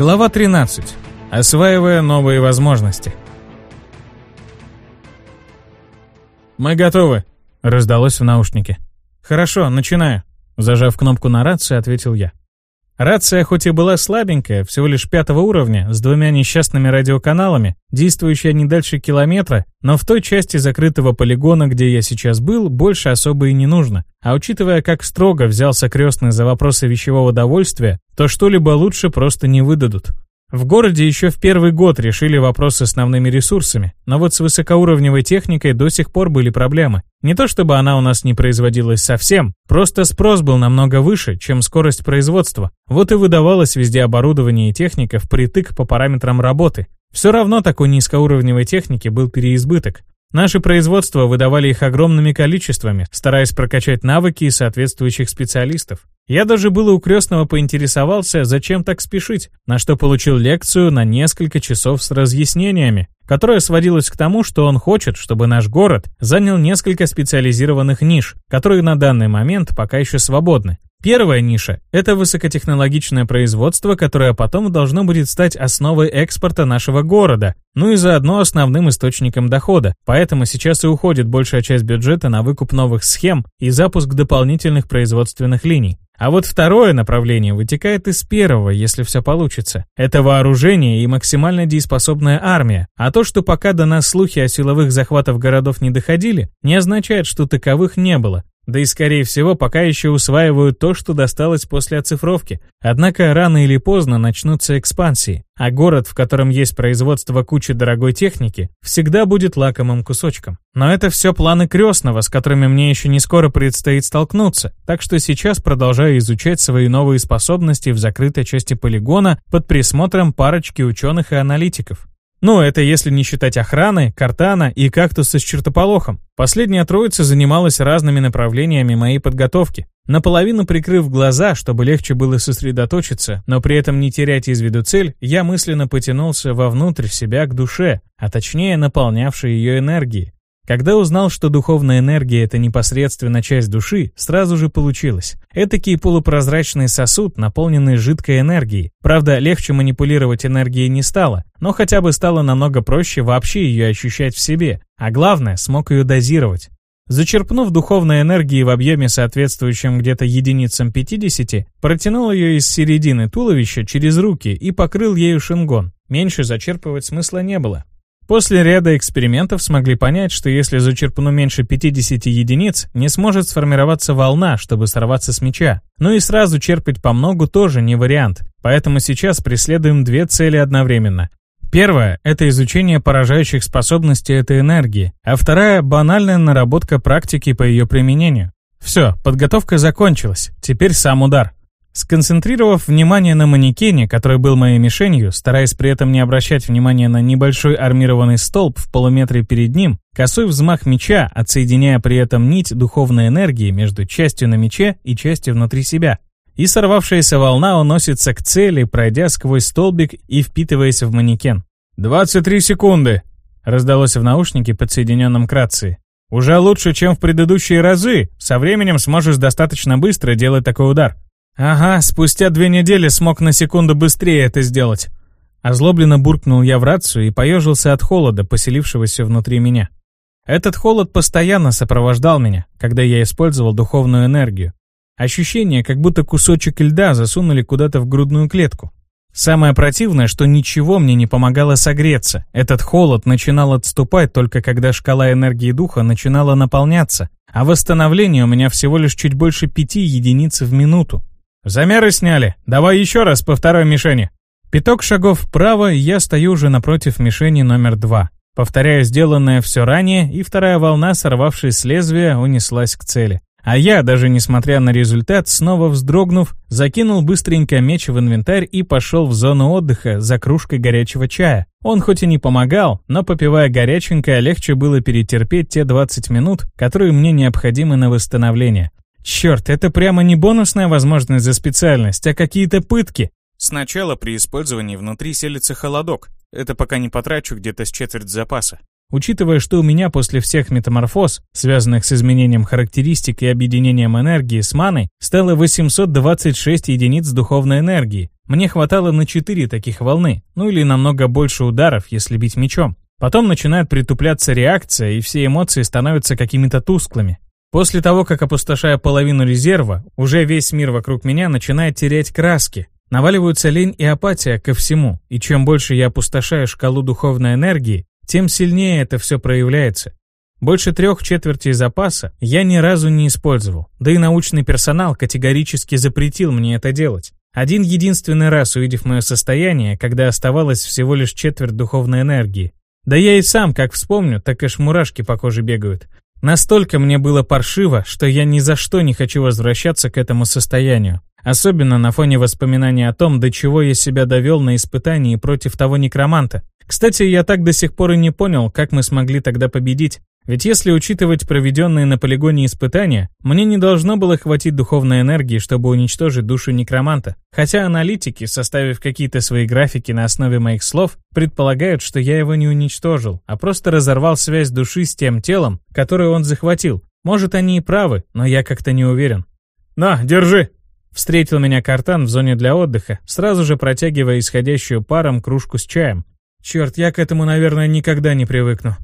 Глава 13. Осваивая новые возможности. «Мы готовы», — раздалось в наушнике. «Хорошо, начинаю», — зажав кнопку на рации, ответил я. Рация хоть и была слабенькая, всего лишь пятого уровня, с двумя несчастными радиоканалами, действующая не дальше километра, но в той части закрытого полигона, где я сейчас был, больше особо и не нужно. А учитывая, как строго взялся крестный за вопросы вещевого довольствия, то что-либо лучше просто не выдадут. В городе еще в первый год решили вопрос с основными ресурсами, но вот с высокоуровневой техникой до сих пор были проблемы. Не то чтобы она у нас не производилась совсем, просто спрос был намного выше, чем скорость производства. Вот и выдавалось везде оборудование и техника впритык по параметрам работы. Все равно такой низкоуровневой техники был переизбыток. Наши производства выдавали их огромными количествами, стараясь прокачать навыки соответствующих специалистов. Я даже было у крестного поинтересовался, зачем так спешить, на что получил лекцию на несколько часов с разъяснениями, которая сводилась к тому, что он хочет, чтобы наш город занял несколько специализированных ниш, которые на данный момент пока еще свободны. Первая ниша – это высокотехнологичное производство, которое потом должно будет стать основой экспорта нашего города, ну и заодно основным источником дохода. Поэтому сейчас и уходит большая часть бюджета на выкуп новых схем и запуск дополнительных производственных линий. А вот второе направление вытекает из первого, если все получится. Это вооружение и максимально дееспособная армия. А то, что пока до нас слухи о силовых захватах городов не доходили, не означает, что таковых не было. Да и, скорее всего, пока еще усваивают то, что досталось после оцифровки. Однако рано или поздно начнутся экспансии, а город, в котором есть производство кучи дорогой техники, всегда будет лакомым кусочком. Но это все планы крестного, с которыми мне еще не скоро предстоит столкнуться, так что сейчас продолжаю изучать свои новые способности в закрытой части полигона под присмотром парочки ученых и аналитиков. Ну, это если не считать охраны, картана и кактуса с чертополохом. Последняя троица занималась разными направлениями моей подготовки. Наполовину прикрыв глаза, чтобы легче было сосредоточиться, но при этом не терять из виду цель, я мысленно потянулся вовнутрь себя к душе, а точнее наполнявшей ее энергией. Когда узнал, что духовная энергия — это непосредственно часть души, сразу же получилось. Этакий полупрозрачный сосуд, наполненный жидкой энергией. Правда, легче манипулировать энергией не стало, но хотя бы стало намного проще вообще ее ощущать в себе. А главное, смог ее дозировать. Зачерпнув духовной энергии в объеме, соответствующем где-то единицам 50, протянул ее из середины туловища через руки и покрыл ею шингон. Меньше зачерпывать смысла не было. После ряда экспериментов смогли понять, что если зачерпну меньше 50 единиц, не сможет сформироваться волна, чтобы сорваться с мяча. Ну и сразу черпать по многу тоже не вариант, поэтому сейчас преследуем две цели одновременно. Первая – это изучение поражающих способностей этой энергии, а вторая – банальная наработка практики по ее применению. Все, подготовка закончилась, теперь сам удар. Сконцентрировав внимание на манекене, который был моей мишенью, стараясь при этом не обращать внимания на небольшой армированный столб в полуметре перед ним, косой взмах меча, отсоединяя при этом нить духовной энергии между частью на мече и частью внутри себя. И сорвавшаяся волна уносится к цели, пройдя сквозь столбик и впитываясь в манекен. «23 секунды!» — раздалось в наушнике, подсоединенном к рации. «Уже лучше, чем в предыдущие разы. Со временем сможешь достаточно быстро делать такой удар». «Ага, спустя две недели смог на секунду быстрее это сделать». Озлобленно буркнул я в рацию и поежился от холода, поселившегося внутри меня. Этот холод постоянно сопровождал меня, когда я использовал духовную энергию. Ощущение, как будто кусочек льда засунули куда-то в грудную клетку. Самое противное, что ничего мне не помогало согреться. Этот холод начинал отступать только когда шкала энергии духа начинала наполняться, а восстановление у меня всего лишь чуть больше пяти единиц в минуту. «Замеры сняли. Давай еще раз по второй мишени». Пяток шагов вправо, я стою уже напротив мишени номер два. Повторяю сделанное все ранее, и вторая волна, сорвавшись с лезвия, унеслась к цели. А я, даже несмотря на результат, снова вздрогнув, закинул быстренько меч в инвентарь и пошел в зону отдыха за кружкой горячего чая. Он хоть и не помогал, но попивая горяченькое, легче было перетерпеть те 20 минут, которые мне необходимы на восстановление. Черт, это прямо не бонусная возможность за специальность, а какие-то пытки. Сначала при использовании внутри селится холодок. Это пока не потрачу где-то с четверть запаса. Учитывая, что у меня после всех метаморфоз, связанных с изменением характеристик и объединением энергии с маной, стало 826 единиц духовной энергии. Мне хватало на 4 таких волны, ну или намного больше ударов, если бить мечом. Потом начинает притупляться реакция, и все эмоции становятся какими-то тусклыми. После того, как опустошаю половину резерва, уже весь мир вокруг меня начинает терять краски. Наваливаются лень и апатия ко всему, и чем больше я опустошаю шкалу духовной энергии, тем сильнее это все проявляется. Больше трех четвертей запаса я ни разу не использовал, да и научный персонал категорически запретил мне это делать. Один единственный раз увидев мое состояние, когда оставалось всего лишь четверть духовной энергии. Да я и сам, как вспомню, так аж мурашки по коже бегают. Настолько мне было паршиво, что я ни за что не хочу возвращаться к этому состоянию. Особенно на фоне воспоминаний о том, до чего я себя довел на испытании против того некроманта. Кстати, я так до сих пор и не понял, как мы смогли тогда победить. Ведь если учитывать проведенные на полигоне испытания, мне не должно было хватить духовной энергии, чтобы уничтожить душу некроманта. Хотя аналитики, составив какие-то свои графики на основе моих слов, предполагают, что я его не уничтожил, а просто разорвал связь души с тем телом, которое он захватил. Может, они и правы, но я как-то не уверен. «На, держи!» Встретил меня картан в зоне для отдыха, сразу же протягивая исходящую паром кружку с чаем. Черт, я к этому, наверное, никогда не привыкну.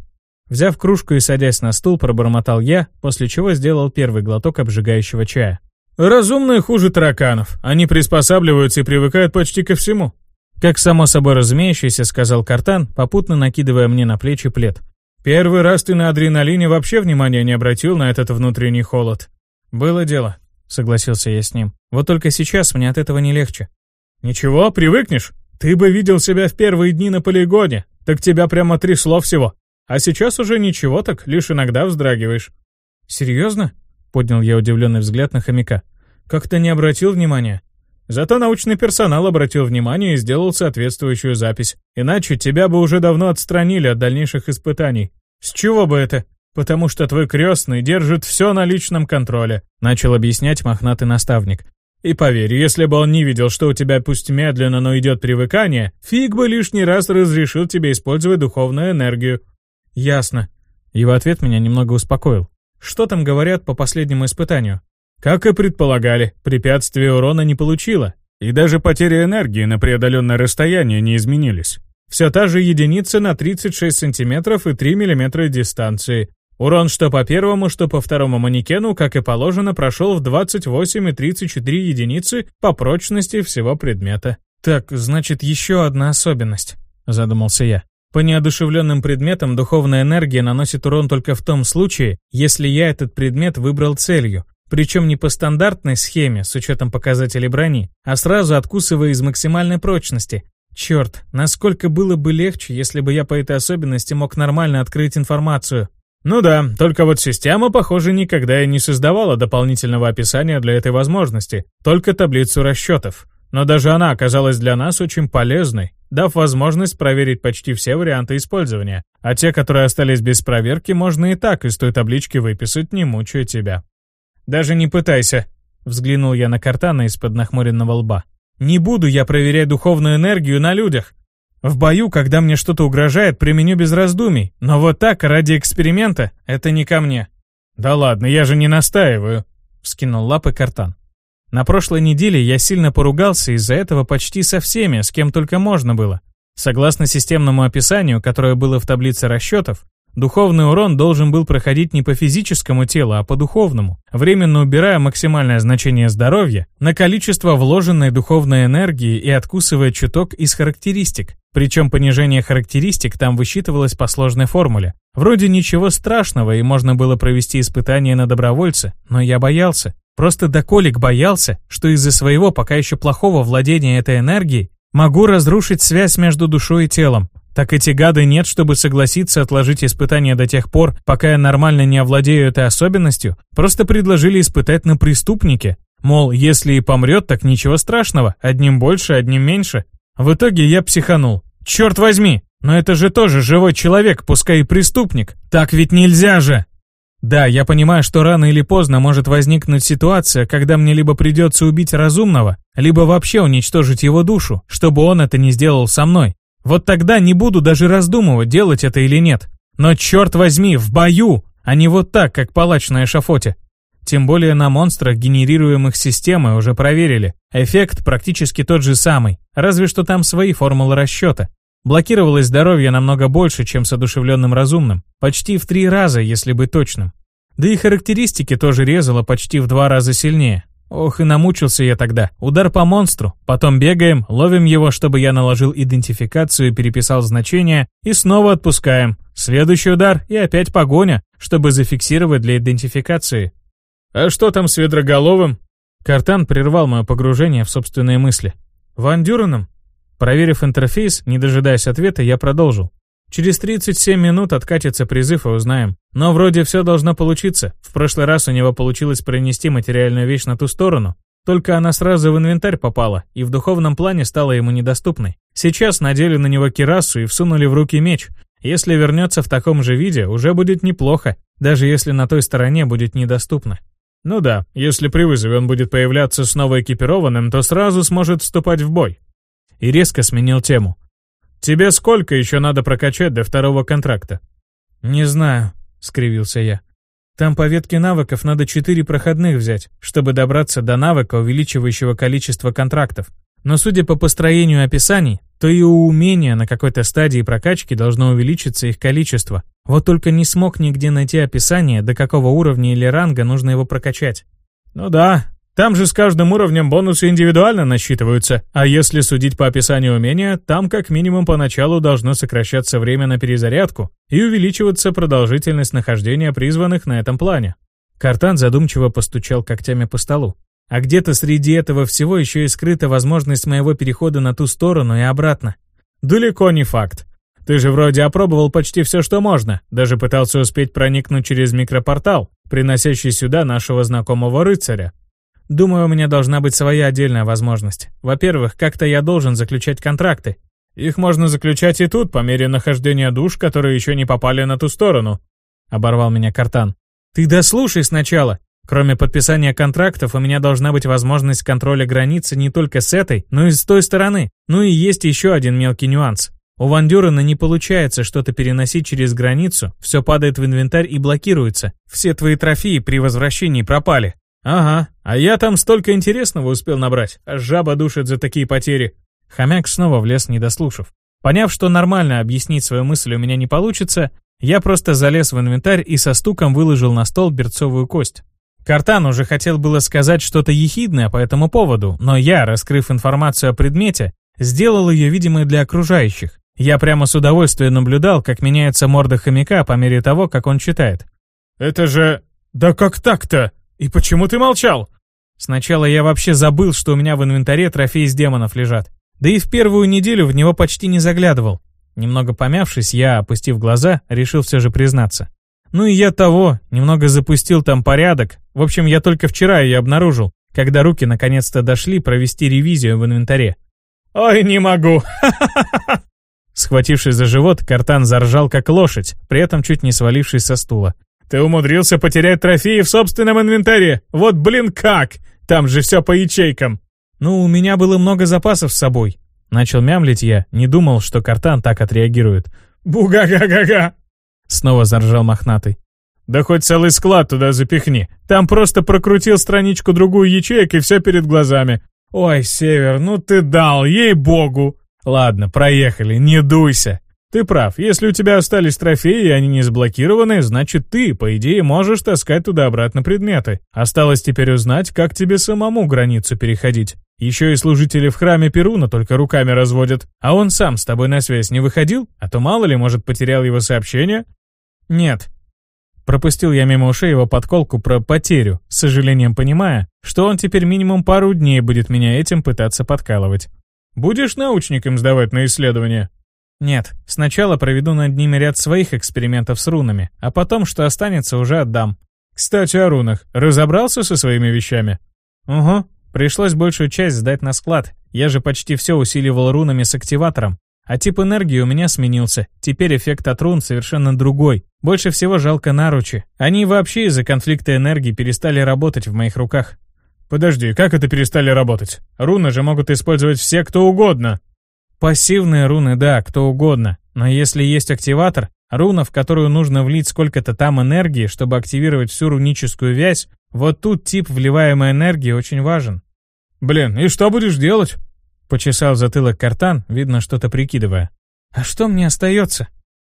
Взяв кружку и садясь на стул, пробормотал я, после чего сделал первый глоток обжигающего чая. «Разумные хуже тараканов. Они приспосабливаются и привыкают почти ко всему». Как само собой разумеющееся, сказал Картан, попутно накидывая мне на плечи плед. «Первый раз ты на адреналине вообще внимания не обратил на этот внутренний холод». «Было дело», — согласился я с ним. «Вот только сейчас мне от этого не легче». «Ничего, привыкнешь. Ты бы видел себя в первые дни на полигоне, так тебя прямо трясло всего. А сейчас уже ничего так, лишь иногда вздрагиваешь». «Серьезно?» — поднял я удивленный взгляд на хомяка. «Как-то не обратил внимания». «Зато научный персонал обратил внимание и сделал соответствующую запись. Иначе тебя бы уже давно отстранили от дальнейших испытаний. С чего бы это? Потому что твой крестный держит все на личном контроле», — начал объяснять мохнатый наставник. И поверь, если бы он не видел, что у тебя пусть медленно, но идет привыкание, фиг бы лишний раз разрешил тебе использовать духовную энергию. Ясно. Его ответ меня немного успокоил. Что там говорят по последнему испытанию? Как и предполагали, препятствие урона не получило. И даже потери энергии на преодоленное расстояние не изменились. Все та же единица на 36 сантиметров и 3 миллиметра дистанции, Урон что по первому, что по второму манекену, как и положено, прошел в 28,34 единицы по прочности всего предмета. «Так, значит, еще одна особенность», — задумался я. По неодушевленным предметам духовная энергия наносит урон только в том случае, если я этот предмет выбрал целью, причем не по стандартной схеме с учетом показателей брони, а сразу откусывая из максимальной прочности. Черт, насколько было бы легче, если бы я по этой особенности мог нормально открыть информацию. Ну да, только вот система, похоже, никогда и не создавала дополнительного описания для этой возможности, только таблицу расчетов. Но даже она оказалась для нас очень полезной, дав возможность проверить почти все варианты использования, а те, которые остались без проверки, можно и так из той таблички выписать, не мучая тебя. «Даже не пытайся», — взглянул я на Картана из-под нахмуренного лба. «Не буду я проверять духовную энергию на людях. В бою, когда мне что-то угрожает, применю без раздумий, но вот так, ради эксперимента, это не ко мне. Да ладно, я же не настаиваю, вскинул лапы Картан. На прошлой неделе я сильно поругался из-за этого почти со всеми, с кем только можно было. Согласно системному описанию, которое было в таблице расчетов, Духовный урон должен был проходить не по физическому телу, а по духовному, временно убирая максимальное значение здоровья на количество вложенной духовной энергии и откусывая чуток из характеристик. Причем понижение характеристик там высчитывалось по сложной формуле. Вроде ничего страшного и можно было провести испытание на добровольце, но я боялся. Просто доколик боялся, что из-за своего пока еще плохого владения этой энергией могу разрушить связь между душой и телом, так эти гады нет, чтобы согласиться отложить испытание до тех пор, пока я нормально не овладею этой особенностью, просто предложили испытать на преступнике. Мол, если и помрет, так ничего страшного, одним больше, одним меньше. В итоге я психанул. Черт возьми, но это же тоже живой человек, пускай и преступник. Так ведь нельзя же! Да, я понимаю, что рано или поздно может возникнуть ситуация, когда мне либо придется убить разумного, либо вообще уничтожить его душу, чтобы он это не сделал со мной. Вот тогда не буду даже раздумывать, делать это или нет. Но черт возьми, в бою, а не вот так, как палач на эшафоте. Тем более на монстрах генерируемых системой уже проверили. Эффект практически тот же самый, разве что там свои формулы расчета. Блокировалось здоровье намного больше, чем с одушевленным разумным. Почти в три раза, если быть точным. Да и характеристики тоже резало почти в два раза сильнее. Ох, и намучился я тогда. Удар по монстру, потом бегаем, ловим его, чтобы я наложил идентификацию, переписал значение, и снова отпускаем. Следующий удар и опять погоня, чтобы зафиксировать для идентификации. «А что там с Ведроголовым?» Картан прервал мое погружение в собственные мысли. «Ван Дюреном?» Проверив интерфейс, не дожидаясь ответа, я продолжил. Через 37 минут откатится призыв и узнаем. Но вроде все должно получиться. В прошлый раз у него получилось пронести материальную вещь на ту сторону. Только она сразу в инвентарь попала, и в духовном плане стала ему недоступной. Сейчас надели на него кирасу и всунули в руки меч. Если вернется в таком же виде, уже будет неплохо, даже если на той стороне будет недоступно. Ну да, если при вызове он будет появляться снова экипированным, то сразу сможет вступать в бой. И резко сменил тему. Тебе сколько еще надо прокачать до второго контракта? Не знаю, скривился я. Там по ветке навыков надо четыре проходных взять, чтобы добраться до навыка, увеличивающего количество контрактов. Но судя по построению описаний, то и у умения на какой-то стадии прокачки должно увеличиться их количество. Вот только не смог нигде найти описание, до какого уровня или ранга нужно его прокачать. Ну да, там же с каждым уровнем бонусы индивидуально насчитываются, а если судить по описанию умения, там как минимум поначалу должно сокращаться время на перезарядку и увеличиваться продолжительность нахождения призванных на этом плане. Картан задумчиво постучал когтями по столу. А где-то среди этого всего еще и скрыта возможность моего перехода на ту сторону и обратно. Далеко не факт. Ты же вроде опробовал почти все, что можно, даже пытался успеть проникнуть через микропортал, приносящий сюда нашего знакомого рыцаря. Думаю, у меня должна быть своя отдельная возможность. Во-первых, как-то я должен заключать контракты. Их можно заключать и тут, по мере нахождения душ, которые еще не попали на ту сторону. Оборвал меня Картан. Ты дослушай сначала. Кроме подписания контрактов, у меня должна быть возможность контроля границы не только с этой, но и с той стороны. Ну и есть еще один мелкий нюанс. У Вандюрена не получается что-то переносить через границу, все падает в инвентарь и блокируется. Все твои трофеи при возвращении пропали. «Ага, а я там столько интересного успел набрать, аж жаба душит за такие потери». Хомяк снова влез, не дослушав. Поняв, что нормально объяснить свою мысль у меня не получится, я просто залез в инвентарь и со стуком выложил на стол берцовую кость. Картан уже хотел было сказать что-то ехидное по этому поводу, но я, раскрыв информацию о предмете, сделал ее видимой для окружающих. Я прямо с удовольствием наблюдал, как меняется морда хомяка по мере того, как он читает. «Это же... Да как так-то?» «И почему ты молчал?» Сначала я вообще забыл, что у меня в инвентаре трофеи с демонов лежат. Да и в первую неделю в него почти не заглядывал. Немного помявшись, я, опустив глаза, решил все же признаться. Ну и я того, немного запустил там порядок. В общем, я только вчера ее обнаружил, когда руки наконец-то дошли провести ревизию в инвентаре. «Ой, не могу! Схватившись за живот, Картан заржал как лошадь, при этом чуть не свалившись со стула. Ты умудрился потерять трофеи в собственном инвентаре. Вот блин как! Там же все по ячейкам. Ну, у меня было много запасов с собой. Начал мямлить я, не думал, что картан так отреагирует. Буга-га-га-га! Снова заржал мохнатый. Да хоть целый склад туда запихни. Там просто прокрутил страничку другую ячеек и все перед глазами. Ой, Север, ну ты дал, ей-богу. Ладно, проехали, не дуйся. Ты прав, если у тебя остались трофеи и они не заблокированы, значит ты, по идее, можешь таскать туда-обратно предметы. Осталось теперь узнать, как тебе самому границу переходить. Еще и служители в храме Перуна только руками разводят. А он сам с тобой на связь не выходил? А то мало ли, может, потерял его сообщение? Нет. Пропустил я мимо ушей его подколку про потерю, с сожалением понимая, что он теперь минимум пару дней будет меня этим пытаться подкалывать. «Будешь научником сдавать на исследование?» Нет, сначала проведу над ними ряд своих экспериментов с рунами, а потом, что останется, уже отдам. Кстати, о рунах. Разобрался со своими вещами? Угу. Пришлось большую часть сдать на склад. Я же почти все усиливал рунами с активатором. А тип энергии у меня сменился. Теперь эффект от рун совершенно другой. Больше всего жалко наручи. Они вообще из-за конфликта энергии перестали работать в моих руках. Подожди, как это перестали работать? Руны же могут использовать все, кто угодно. Пассивные руны, да, кто угодно. Но если есть активатор, Руна, в которую нужно влить сколько-то там энергии, чтобы активировать всю руническую вязь, вот тут тип вливаемой энергии очень важен. «Блин, и что будешь делать?» Почесал затылок картан, видно, что-то прикидывая. «А что мне остается?»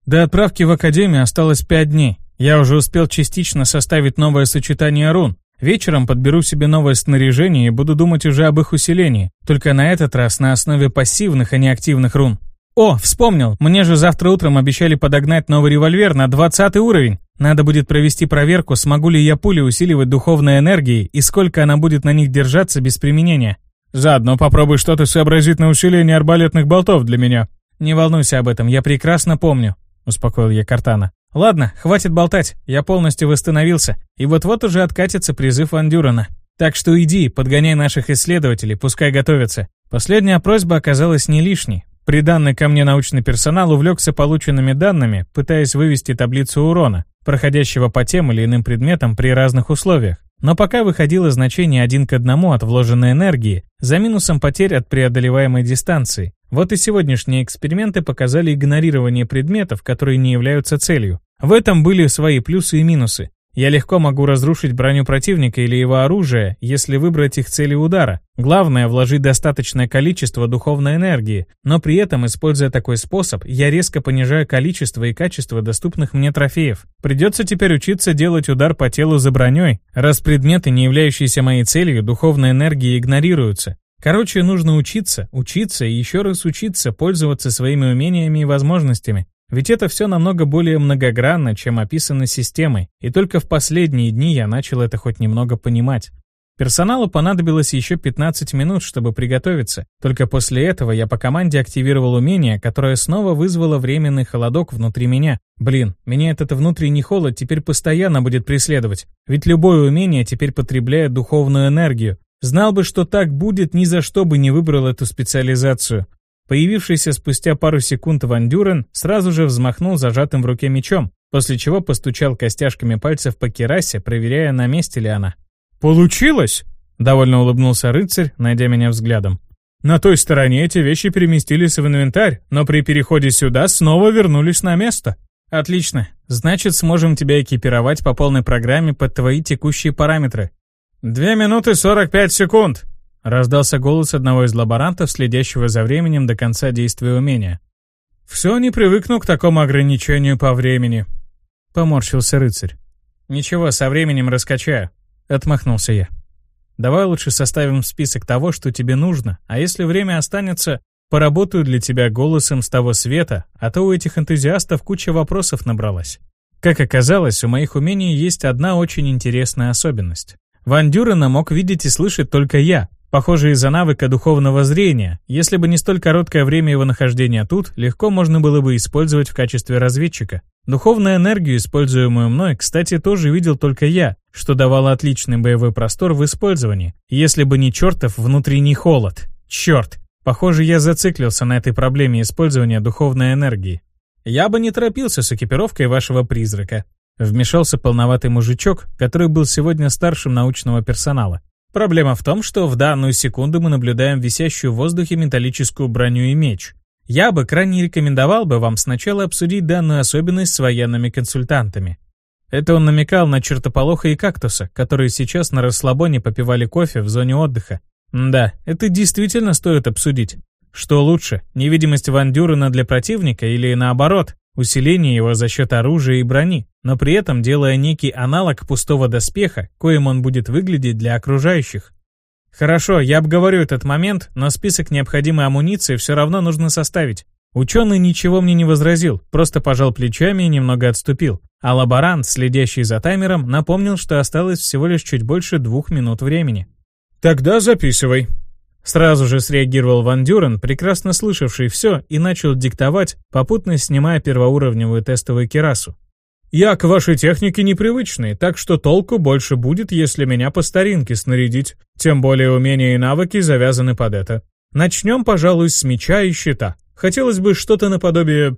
До отправки в Академию осталось пять дней. Я уже успел частично составить новое сочетание рун. Вечером подберу себе новое снаряжение и буду думать уже об их усилении, только на этот раз на основе пассивных, а не активных рун. О, вспомнил, мне же завтра утром обещали подогнать новый револьвер на 20 уровень. Надо будет провести проверку, смогу ли я пули усиливать духовной энергией и сколько она будет на них держаться без применения. Заодно попробуй что-то сообразить на усиление арбалетных болтов для меня. Не волнуйся об этом, я прекрасно помню, успокоил я Картана. Ладно, хватит болтать, я полностью восстановился, и вот-вот уже откатится призыв Ван Дюрена. Так что иди, подгоняй наших исследователей, пускай готовятся. Последняя просьба оказалась не лишней. Приданный ко мне научный персонал увлекся полученными данными, пытаясь вывести таблицу урона, проходящего по тем или иным предметам при разных условиях. Но пока выходило значение один к одному от вложенной энергии, за минусом потерь от преодолеваемой дистанции. Вот и сегодняшние эксперименты показали игнорирование предметов, которые не являются целью. В этом были свои плюсы и минусы. Я легко могу разрушить броню противника или его оружие, если выбрать их цели удара. Главное – вложить достаточное количество духовной энергии, но при этом, используя такой способ, я резко понижаю количество и качество доступных мне трофеев. Придется теперь учиться делать удар по телу за броней, раз предметы, не являющиеся моей целью, духовной энергии игнорируются. Короче, нужно учиться, учиться и еще раз учиться пользоваться своими умениями и возможностями. Ведь это все намного более многогранно, чем описано системой, и только в последние дни я начал это хоть немного понимать. Персоналу понадобилось еще 15 минут, чтобы приготовиться. Только после этого я по команде активировал умение, которое снова вызвало временный холодок внутри меня. Блин, меня этот внутренний холод теперь постоянно будет преследовать. Ведь любое умение теперь потребляет духовную энергию. Знал бы, что так будет, ни за что бы не выбрал эту специализацию. Появившийся спустя пару секунд Ван Дюрен сразу же взмахнул зажатым в руке мечом, после чего постучал костяшками пальцев по керасе, проверяя, на месте ли она. «Получилось!» — довольно улыбнулся рыцарь, найдя меня взглядом. «На той стороне эти вещи переместились в инвентарь, но при переходе сюда снова вернулись на место». «Отлично. Значит, сможем тебя экипировать по полной программе под твои текущие параметры». «Две минуты сорок пять секунд», Раздался голос одного из лаборантов, следящего за временем до конца действия умения. «Все не привыкну к такому ограничению по времени», — поморщился рыцарь. «Ничего, со временем раскачаю», — отмахнулся я. «Давай лучше составим список того, что тебе нужно, а если время останется, поработаю для тебя голосом с того света, а то у этих энтузиастов куча вопросов набралась». Как оказалось, у моих умений есть одна очень интересная особенность. Ван Дюрена мог видеть и слышать только я, Похоже, из-за навыка духовного зрения, если бы не столь короткое время его нахождения тут, легко можно было бы использовать в качестве разведчика. Духовную энергию, используемую мной, кстати, тоже видел только я, что давало отличный боевой простор в использовании, если бы не чертов внутренний холод. Черт! Похоже, я зациклился на этой проблеме использования духовной энергии. Я бы не торопился с экипировкой вашего призрака. Вмешался полноватый мужичок, который был сегодня старшим научного персонала. Проблема в том, что в данную секунду мы наблюдаем висящую в воздухе металлическую броню и меч. Я бы крайне рекомендовал бы вам сначала обсудить данную особенность с военными консультантами. Это он намекал на чертополоха и кактуса, которые сейчас на расслабоне попивали кофе в зоне отдыха. Да, это действительно стоит обсудить. Что лучше, невидимость Ван Дюрена для противника или наоборот, усиление его за счет оружия и брони, но при этом делая некий аналог пустого доспеха, коим он будет выглядеть для окружающих. Хорошо, я обговорю этот момент, но список необходимой амуниции все равно нужно составить. Ученый ничего мне не возразил, просто пожал плечами и немного отступил. А лаборант, следящий за таймером, напомнил, что осталось всего лишь чуть больше двух минут времени. «Тогда записывай», Сразу же среагировал Ван Дюрен, прекрасно слышавший все, и начал диктовать, попутно снимая первоуровневую тестовую керасу. «Я к вашей технике непривычный, так что толку больше будет, если меня по старинке снарядить. Тем более умения и навыки завязаны под это. Начнем, пожалуй, с меча и щита. Хотелось бы что-то наподобие